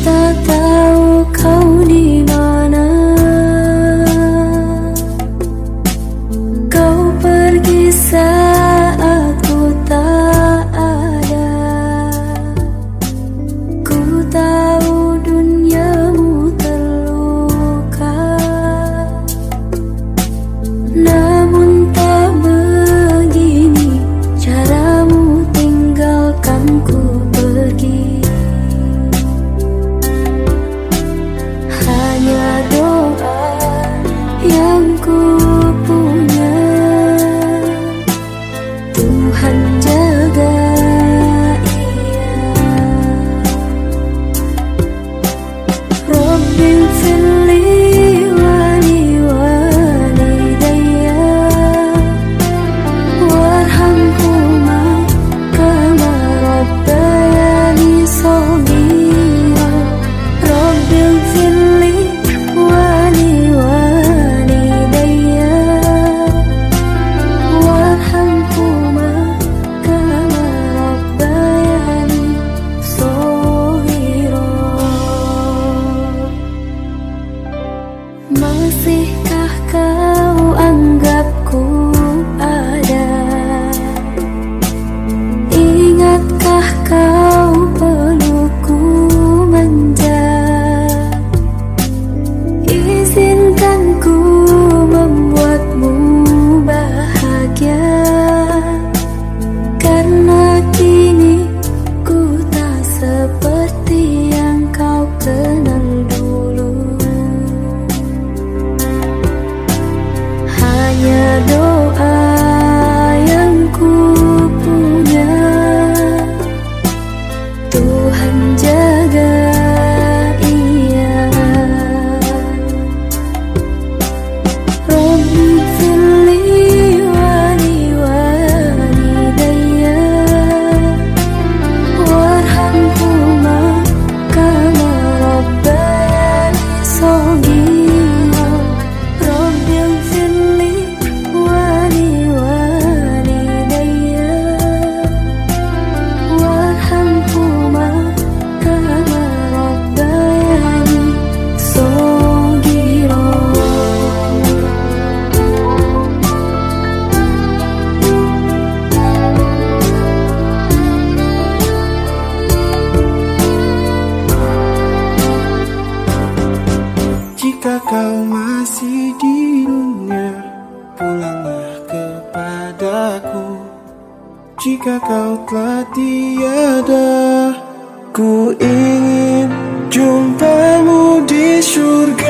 tak tahu kau di mana been. Masihkah kau 很简。Jika kau masih di dunia Pulanglah kepadaku. Jika kau telah tiada Ku ingin jumpamu di surga